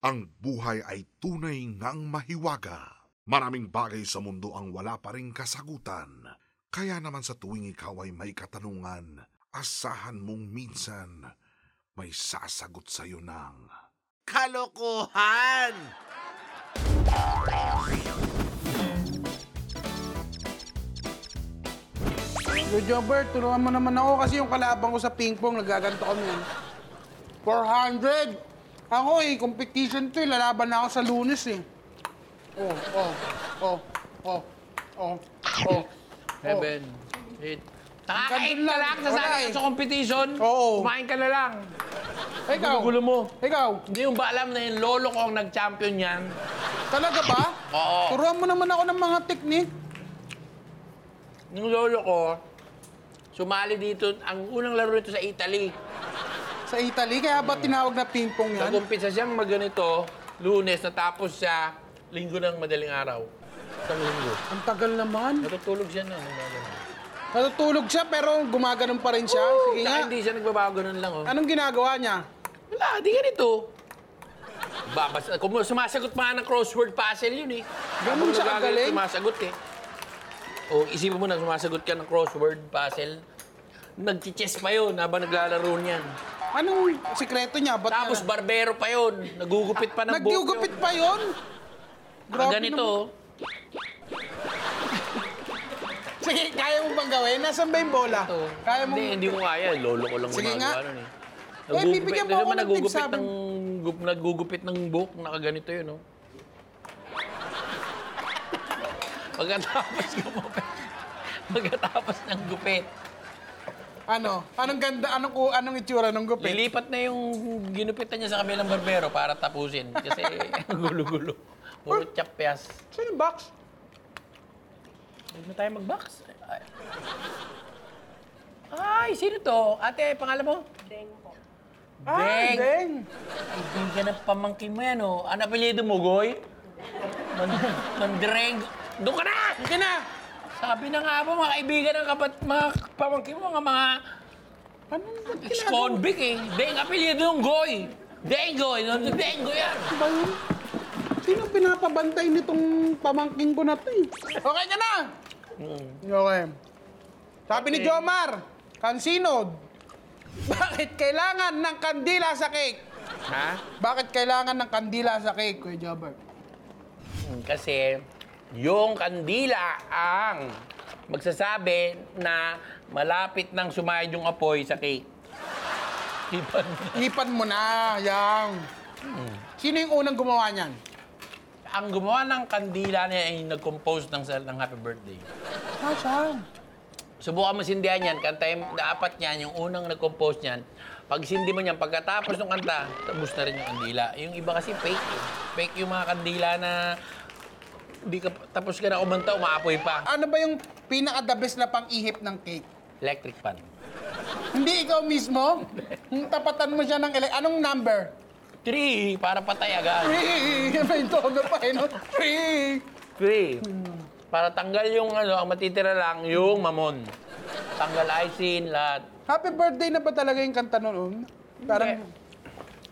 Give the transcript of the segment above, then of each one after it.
Ang buhay ay tunay ngang mahiwaga. Maraming bagay sa mundo ang wala pa rin kasagutan. Kaya naman sa tuwing ikaw ay may katanungan, asahan mong minsan may sasagot sa'yo ng... Kalokohan! Yo, Jobert, tulungan mo naman ako kasi yung kalaban ko sa ping-pong, nagaganto kami. 400! Ako eh, competition to eh. Lalaban na ako sa lunes eh. Oh, oh, oh, oh, oh, oh. Seven, eight. Nakaka-eight Ganun ka lang. sasali Wala ka eh. sa competition. Oo. Kumain ka na lang. Ikaw, Gulo mo. ikaw, Hindi mo ba alam na yung lolo ko ang nag-champion yan? talaga ba? Oo. Turuan mo naman ako ng mga technique. Yung lolo ko, sumali dito, ang unang laro nito sa Italy. Sa Italy, kaya ba tinawag na ping-pong yan? Nag-umpisa siyang maganito, lunes, natapos siya, linggo ng madaling araw. Isang linggo. Ang tagal naman. Natutulog siya na. Natutulog siya pero gumaganon pa rin siya. Sige Saka nga. hindi siya nagbabago ganun lang, oh. Anong ginagawa niya? Wala, di ganito. Babas, kung sumasagot pa nga ng crossword puzzle yun eh. Ganun Habang siya nagagalit, kagaling? Sumasagot eh. O isipin mo na sumasagot ka ng crossword puzzle. Nag-chess pa yun habang naglalaro niyan. Anong sikreto niya? Ba't Tapos barbero pa yun. Nagugupit pa ng buhok Nagdiugupit yun. pa yun? Ah, ganito. oh. Sige, kaya mo bang gawin? Nasaan ba yung bola? Ito. Kaya mo... Hindi, hindi ko kaya. Lolo ko lang Sige nga. nun eh. Eh, bibigyan mo ako ng nagugupit sabi- ng, gup- nagugupit ng buhok. Nakaganito yun, oh. Pagkatapos gumupit. Pagkatapos ng gupit. Ano? Anong ganda? Anong, ku- anong itsura ng gupit? Lilipat na yung ginupitan niya sa kabilang barbero para tapusin. Kasi gulo-gulo. Puro chapyas. Sino yung box? Huwag na tayo mag-box. Ay. Ay, sino to? Ate, pangalan mo? Ay, Deng. Deng. Kaibigan ng pamangkin mo yan, oh. Ano apelyido mo, Goy? Man Mandreng. Doon ka na! Sige na. Sabi na nga po, mga kaibigan ng kapat, mga pamangkin mo, mga mga ba't ginagawa? ex-convict eh. Deng, apelyido ng Goy. Deng, Goy. Deng, Goy yan. ba yun? Sino pinapabantay nitong pamangking ko na to eh? Okay ka na? Okay. Sabi ni Jomar, kansinod, bakit kailangan ng kandila sa cake? Ha? Bakit kailangan ng kandila sa cake, Kuya Jobber? Hmm, Kasi yung kandila ang magsasabi na malapit nang sumayad yung apoy sa cake. Ipan. Ipan mo na, yang. Sino yung unang gumawa niyan? ang gumawa ng kandila niya ay nag-compose ng, ng happy birthday. Ah, siya. Subukan mo sindihan yan, kanta yung apat niyan, yung unang nag-compose niyan. Pag sindi mo niyan, pagkatapos ng kanta, tapos na rin yung kandila. Yung iba kasi fake eh. Fake yung mga kandila na di ka, tapos ka na kumanta, umaapoy pa. Ano ba yung pinaka-the best na pang-ihip ng cake? Electric pan. Hindi ikaw mismo? Yung tapatan mo siya ng ele- Anong number? Three, para patay agad. Three! May tono pa eh, no? Three! Three. Para tanggal yung ano, ang matitira lang, yung mamon. Tanggal icing, lahat. Happy birthday na ba talaga yung kanta noon? Parang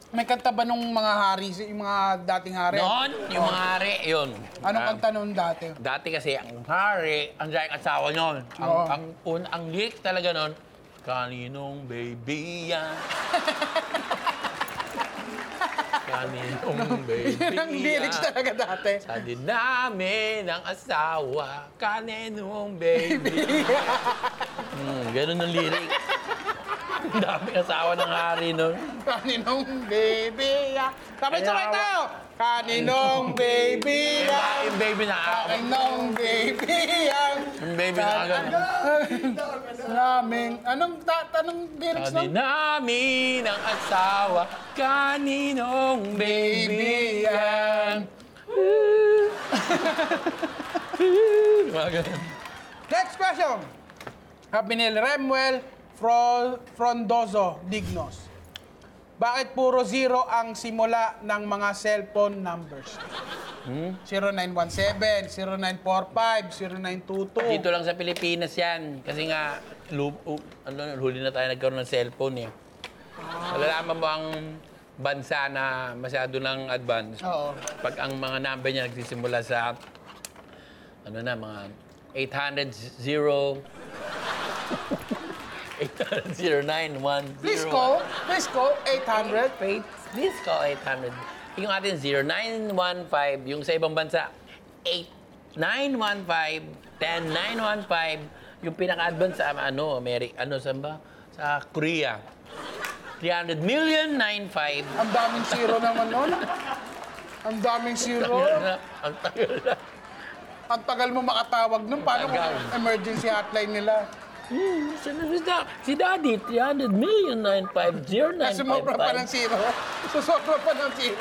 may kanta ba nung mga hari, yung mga dating hari? Noon, yung mga hari, yun. Anong Ah, kanta noon dati? Dati kasi, ang hari, ang dahil asawa nyon. Ang, Oo. ang, un, ang lyric talaga nun, Kaninong baby yan? Kaninong baby Yun ang lyrics yan? talaga dati. Sa dinami ng asawa, kaninong baby. hmm, ganun ang lyric. Ang daming asawa ng hari nun. Kaninong baby ya. Sabay Kaya sabay tayo! Kaninong baby ya. Yung baby na Kaninong baby ya. Yung baby na agad. Naming, anong, ta anong lyrics Sa nun? dinami ng asawa, kaninong baby yan. Mga ganun. Next question. Sabi ni Remuel Fro Frondoso Dignos. Bakit puro zero ang simula ng mga cellphone numbers? Hmm? 0917, 0945, 0922. Dito lang sa Pilipinas yan. Kasi nga, lu- u- ano, huli na tayo nagkaroon ng cellphone eh. Malalaman mo ang bansa na masyado ng advance. Oo. Pag ang mga number niya nagsisimula sa ano na mga 800 0 800 09 1 Please call. Please call. 800. Wait, please call 800. Yung atin 0915, yung sa ibang bansa 8915 10915, yung pinaka-advance sa ano, Ameri ano saan ba? Sa Korea. 300 million 95. Ang daming zero naman nun. Ang daming zero. Ang tagal na. Ang tagal mo makatawag nun. Paano kung Tagal. emergency hotline nila? Hmm, si, si, si Daddy, 300 million 950 Kasi sobra pa ng zero. Susobra pa ng zero.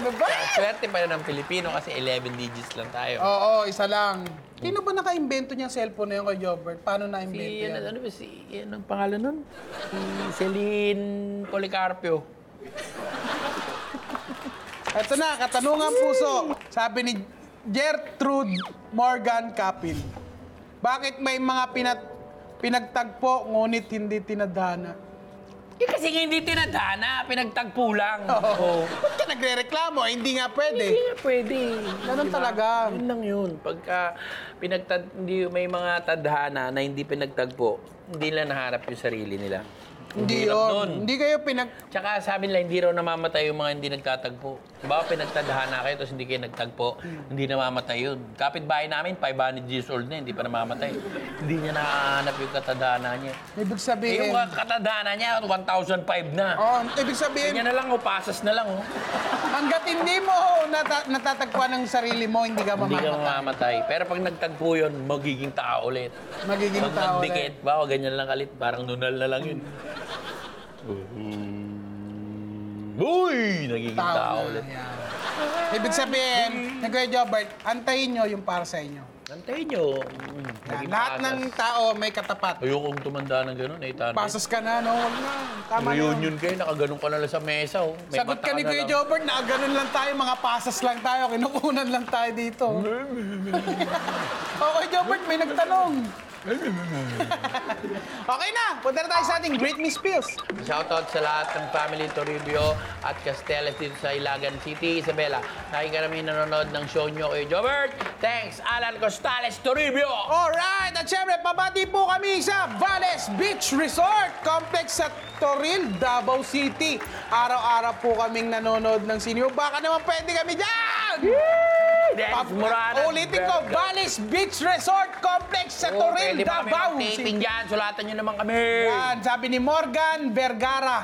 Ano ba? Swerte pa rin ng Pilipino kasi 11 digits lang tayo. Oo, isa lang. Sino ba naka-invento niyang cellphone na yun kay Jobert? Paano Si, na-invento ano, yan? ano ba si, ano ang pangalan nun? Si Celine Policarpio. Ito na, katanungan puso. Sabi ni Gertrude Morgan Capil. Bakit may mga pinat pinagtagpo ngunit hindi tinadhana? Eh kasi nga hindi tinadhana, pinagtagpo lang. Oo. Ba't ka nagre-reklamo? Eh, hindi nga pwede. Hindi nga pwede. Ganun talaga. Yun lang yun. Pagka pinagtad, hindi, may mga tadhana na hindi pinagtagpo, hindi nila naharap yung sarili nila. Hindi Hirap yun. nun. Hindi kayo pinag... Tsaka sabi nila, hindi raw namamatay yung mga hindi nagtatagpo. Diba, pinagtadhana kayo, tapos hindi kayo nagtagpo, hindi namamatay yun. Kapit-bahay namin, 500 years old na, hindi pa namamatay. Hindi niya nakahanap yung katadhana niya. Ibig Eh, sabihin... yung katadhana niya, 1,005 na. Oh, ibig sabihin, Ganyan na lang, oh, pasas na lang, oh. hanggat hindi mo nata- natatagpuan ng sarili mo, hindi ka Hindi ka mamamatay. mamamatay. Pero pag nagtagpo yun, magiging tao ulit. Magiging Pag tao nagdikit, ba, ganyan lang kalit, parang nunal na lang yun. Uy! Nagiging Tao, tao, na, ulit. yan. Ibig sabihin, na Kuya Jobert, antayin nyo yung para sa inyo. Antayin nyo. Mm, Yan, naging lahat ng tao may katapat. Ayokong tumanda ng gano'n, eh, tanay. Pasas ka na, no? Huwag na. Tama na. yun. Reunion kayo, nakaganon ka na lang sa mesa, oh. May Sagot mata ka ni na Kuya lang. Jobert, na ganun lang tayo, mga pasas lang tayo, kinukunan lang tayo dito. okay, Jobert, may nagtanong. okay na, punta na tayo sa ating Great Miss Pills. Shoutout sa lahat ng family Toribio at Casteles dito sa Ilagan City, Isabela. Lagi ka namin nanonood ng show nyo kay Jobert. Thanks, Alan Costales Toribio! Alright, at syempre, pabati po kami sa Valles Beach Resort Complex sa Toril, Davao City. Araw-araw po kaming nanonood ng sinyo. Baka naman pwede kami dyan! Dennis Morana. Ulitin ko, Valles Beach Resort Complex sa Oh, Toril, pwede pa Davao mag-taping City. dyan. Sulatan nyo naman kami. Yan, sabi ni Morgan Vergara.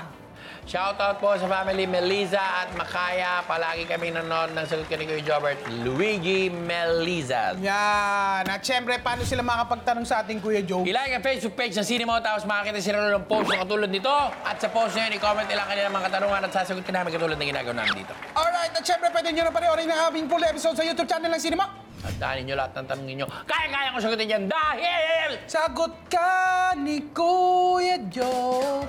Shoutout po sa family Melisa at Makaya. Palagi kami nanonood ng sagot ka ni Kuya Jobert. Luigi Melisa. Yan. At syempre, paano sila makapagtanong sa ating Kuya Joe? I-like ang Facebook page ng Cinema tapos makakita sila ng post na katulad nito. At sa post na yun, i-comment nila kanilang mga katanungan at sasagutin namin katulad ng ginagawa namin dito. Alright, at syempre, pwede nyo na panoorin ang aming full episode sa YouTube channel ng Cinema. At daanin nyo lahat ng tanongin nyo. Kaya-kaya ko sagutin yan dahil... Sagot ka ni Kuya Joe.